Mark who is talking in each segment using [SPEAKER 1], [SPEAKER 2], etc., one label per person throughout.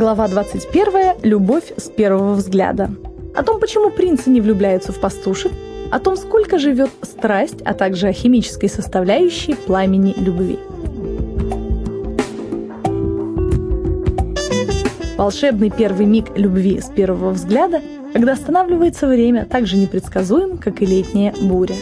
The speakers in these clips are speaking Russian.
[SPEAKER 1] Глава 21. Любовь с первого взгляда. О том, почему принцы не влюбляются в пастушек, о том, сколько живет страсть, а также о химической составляющей пламени любви. Волшебный первый миг любви с первого взгляда, когда останавливается время, так же непредсказуем, как и летняя буря.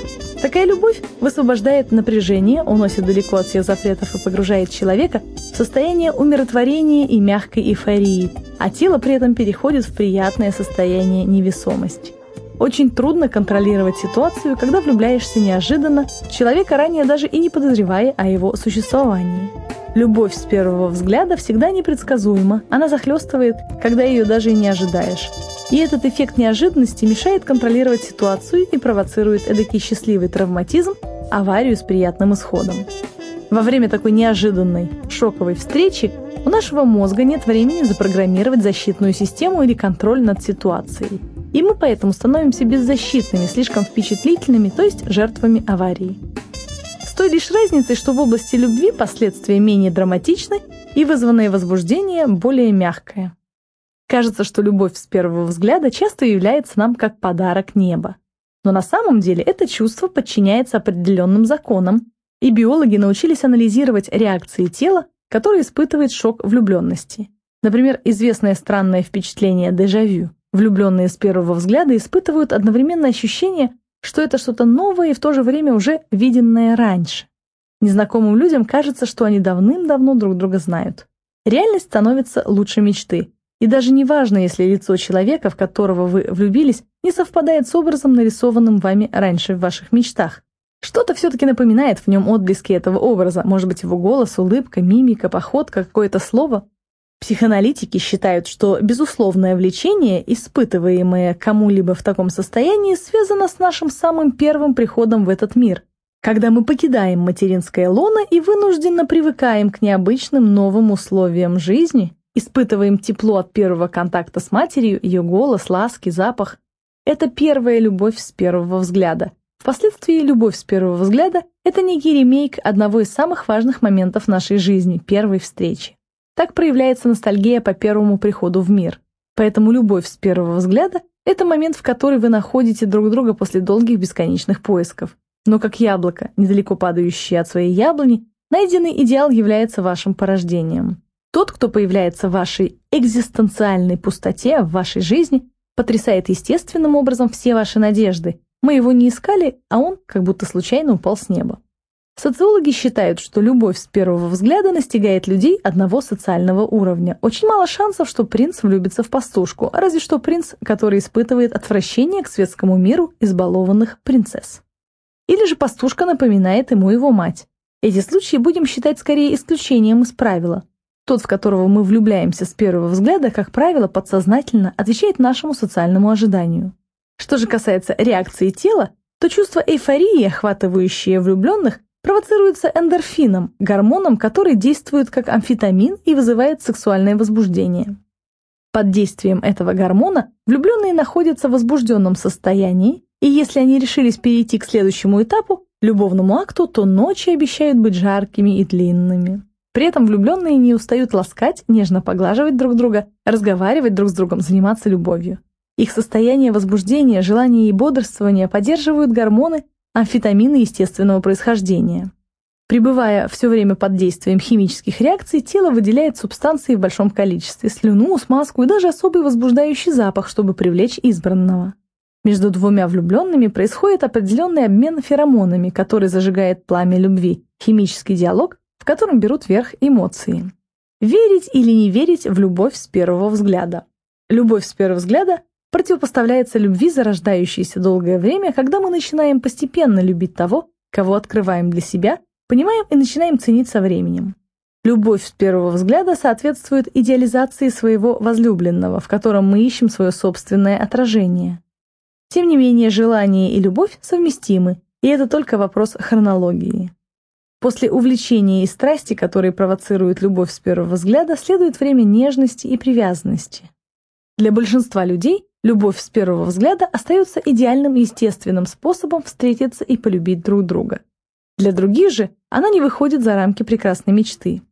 [SPEAKER 1] Такая любовь высвобождает напряжение, уносит далеко от всех запретов и погружает человека состояние умиротворения и мягкой эйфории, а тело при этом переходит в приятное состояние невесомости. Очень трудно контролировать ситуацию, когда влюбляешься неожиданно, человека ранее даже и не подозревая о его существовании. Любовь с первого взгляда всегда непредсказуема, она захлестывает, когда ее даже и не ожидаешь. И этот эффект неожиданности мешает контролировать ситуацию и провоцирует эдакий счастливый травматизм, аварию с приятным исходом. Во время такой неожиданной, шоковой встречи у нашего мозга нет времени запрограммировать защитную систему или контроль над ситуацией. И мы поэтому становимся беззащитными, слишком впечатлительными, то есть жертвами аварии. С той лишь разницей, что в области любви последствия менее драматичны и вызванное возбуждение более мягкое. Кажется, что любовь с первого взгляда часто является нам как подарок неба. Но на самом деле это чувство подчиняется определенным законам, и биологи научились анализировать реакции тела, которые испытывает шок влюбленности. Например, известное странное впечатление дежавю. Влюбленные с первого взгляда испытывают одновременно ощущение, что это что-то новое и в то же время уже виденное раньше. Незнакомым людям кажется, что они давным-давно друг друга знают. Реальность становится лучше мечты, и даже не важно, если лицо человека, в которого вы влюбились, не совпадает с образом, нарисованным вами раньше в ваших мечтах. Что-то все-таки напоминает в нем отблески этого образа, может быть, его голос, улыбка, мимика, походка, какое-то слово. Психоаналитики считают, что безусловное влечение, испытываемое кому-либо в таком состоянии, связано с нашим самым первым приходом в этот мир, когда мы покидаем материнское лоно и вынужденно привыкаем к необычным новым условиям жизни Испытываем тепло от первого контакта с матерью, ее голос, ласки, запах. Это первая любовь с первого взгляда. Впоследствии любовь с первого взгляда – это некий ремейк одного из самых важных моментов нашей жизни – первой встречи. Так проявляется ностальгия по первому приходу в мир. Поэтому любовь с первого взгляда – это момент, в который вы находите друг друга после долгих бесконечных поисков. Но как яблоко, недалеко падающее от своей яблони, найденный идеал является вашим порождением. Тот, кто появляется в вашей экзистенциальной пустоте, в вашей жизни, потрясает естественным образом все ваши надежды. Мы его не искали, а он как будто случайно упал с неба. Социологи считают, что любовь с первого взгляда настигает людей одного социального уровня. Очень мало шансов, что принц влюбится в пастушку, а разве что принц, который испытывает отвращение к светскому миру избалованных принцесс. Или же пастушка напоминает ему его мать. Эти случаи будем считать скорее исключением из правила. Тот, в которого мы влюбляемся с первого взгляда, как правило, подсознательно отвечает нашему социальному ожиданию. Что же касается реакции тела, то чувство эйфории, охватывающее влюбленных, провоцируется эндорфином, гормоном, который действует как амфетамин и вызывает сексуальное возбуждение. Под действием этого гормона влюбленные находятся в возбужденном состоянии, и если они решились перейти к следующему этапу, любовному акту, то ночи обещают быть жаркими и длинными. При этом влюбленные не устают ласкать, нежно поглаживать друг друга, разговаривать друг с другом, заниматься любовью. Их состояние возбуждения, желания и бодрствования поддерживают гормоны, амфетамины естественного происхождения. Пребывая все время под действием химических реакций, тело выделяет субстанции в большом количестве, слюну, смазку и даже особый возбуждающий запах, чтобы привлечь избранного. Между двумя влюбленными происходит определенный обмен феромонами, который зажигает пламя любви, химический диалог, в котором берут верх эмоции. Верить или не верить в любовь с первого взгляда. Любовь с первого взгляда противопоставляется любви, зарождающейся долгое время, когда мы начинаем постепенно любить того, кого открываем для себя, понимаем и начинаем ценить со временем. Любовь с первого взгляда соответствует идеализации своего возлюбленного, в котором мы ищем свое собственное отражение. Тем не менее, желание и любовь совместимы, и это только вопрос хронологии. После увлечения и страсти, которые провоцируют любовь с первого взгляда, следует время нежности и привязанности. Для большинства людей любовь с первого взгляда остается идеальным естественным способом встретиться и полюбить друг друга. Для других же она не выходит за рамки прекрасной мечты.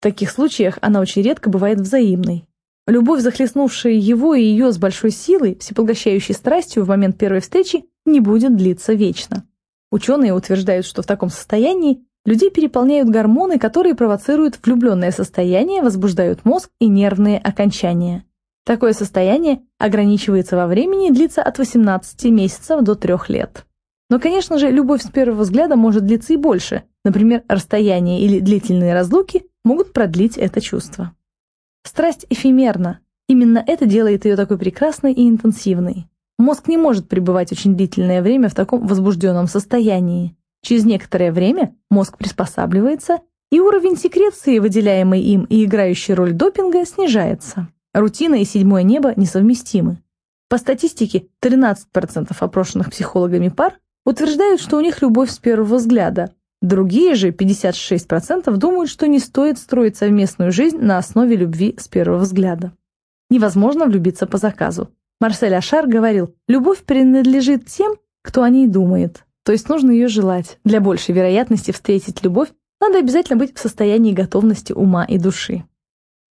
[SPEAKER 1] В таких случаях она очень редко бывает взаимной. Любовь, захлестнувшая его и ее с большой силой, всепоглощающей страстью в момент первой встречи, не будет длиться вечно. Ученые утверждают, что в таком состоянии людей переполняют гормоны, которые провоцируют влюбленное состояние, возбуждают мозг и нервные окончания. Такое состояние ограничивается во времени и длится от 18 месяцев до 3 лет. Но, конечно же, любовь с первого взгляда может длиться и больше. Например, расстояние или длительные разлуки могут продлить это чувство. Страсть эфемерна. Именно это делает ее такой прекрасной и интенсивной. Мозг не может пребывать очень длительное время в таком возбужденном состоянии. Через некоторое время мозг приспосабливается, и уровень секреции, выделяемый им и играющий роль допинга, снижается. Рутина и седьмое небо несовместимы. По статистике, 13% опрошенных психологами пар утверждают, что у них любовь с первого взгляда, Другие же, 56%, думают, что не стоит строить совместную жизнь на основе любви с первого взгляда. Невозможно влюбиться по заказу. Марсель Ашар говорил, любовь принадлежит тем, кто о ней думает. То есть нужно ее желать. Для большей вероятности встретить любовь надо обязательно быть в состоянии готовности ума и души.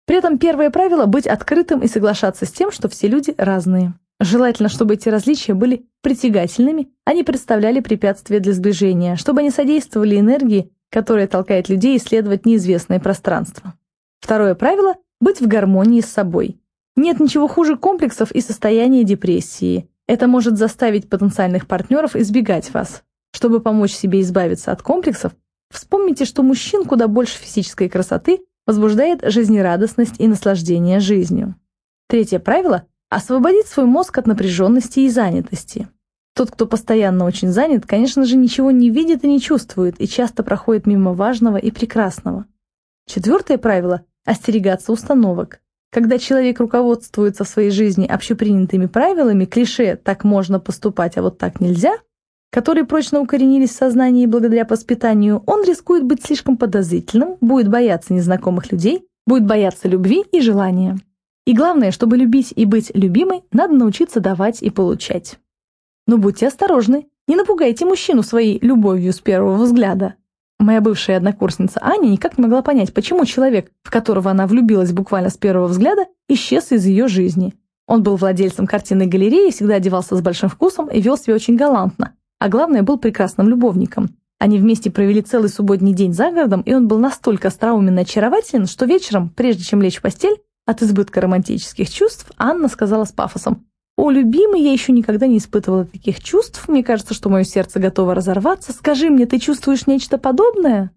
[SPEAKER 1] При этом первое правило – быть открытым и соглашаться с тем, что все люди разные. Желательно, чтобы эти различия были притягательными, а не представляли препятствия для сближения, чтобы они содействовали энергии, которая толкает людей исследовать неизвестное пространство. Второе правило – быть в гармонии с собой. Нет ничего хуже комплексов и состояния депрессии. Это может заставить потенциальных партнеров избегать вас. Чтобы помочь себе избавиться от комплексов, вспомните, что мужчин куда больше физической красоты возбуждает жизнерадостность и наслаждение жизнью. Третье правило Освободить свой мозг от напряженности и занятости. Тот, кто постоянно очень занят, конечно же, ничего не видит и не чувствует, и часто проходит мимо важного и прекрасного. Четвертое правило – остерегаться установок. Когда человек руководствуется в своей жизни общепринятыми правилами, клише «так можно поступать, а вот так нельзя», которые прочно укоренились в сознании благодаря воспитанию, он рискует быть слишком подозрительным, будет бояться незнакомых людей, будет бояться любви и желания. И главное, чтобы любить и быть любимой, надо научиться давать и получать. Но будьте осторожны, не напугайте мужчину своей любовью с первого взгляда. Моя бывшая однокурсница Аня никак не могла понять, почему человек, в которого она влюбилась буквально с первого взгляда, исчез из ее жизни. Он был владельцем картинной галереи, всегда одевался с большим вкусом и вел себя очень галантно. А главное, был прекрасным любовником. Они вместе провели целый субботний день за городом, и он был настолько остроумен и очарователен, что вечером, прежде чем лечь в постель, от избытка романтических чувств Анна сказала с пафосом. «О, любимый, я еще никогда не испытывала таких чувств. Мне кажется, что мое сердце готово разорваться. Скажи мне, ты чувствуешь нечто подобное?»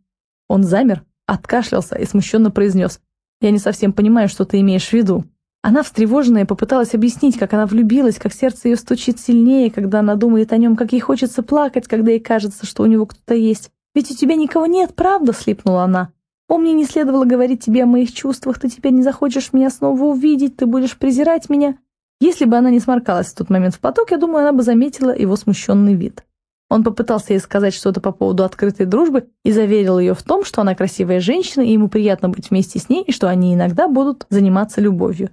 [SPEAKER 1] Он замер, откашлялся и смущенно произнес. «Я не совсем понимаю, что ты имеешь в виду». Она, встревоженная, попыталась объяснить, как она влюбилась, как сердце ее стучит сильнее, когда она думает о нем, как ей хочется плакать, когда ей кажется, что у него кто-то есть. «Ведь у тебя никого нет, правда?» — слипнула она. О, мне не следовало говорить тебе о моих чувствах, ты теперь не захочешь меня снова увидеть, ты будешь презирать меня. Если бы она не сморкалась в тот момент в поток, я думаю, она бы заметила его смущенный вид. Он попытался ей сказать что-то по поводу открытой дружбы и заверил ее в том, что она красивая женщина, и ему приятно быть вместе с ней, и что они иногда будут заниматься любовью.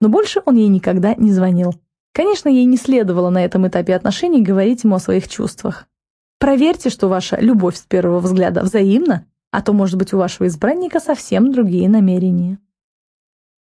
[SPEAKER 1] Но больше он ей никогда не звонил. Конечно, ей не следовало на этом этапе отношений говорить ему о своих чувствах. Проверьте, что ваша любовь с первого взгляда взаимна, а то, может быть, у вашего избранника совсем другие намерения.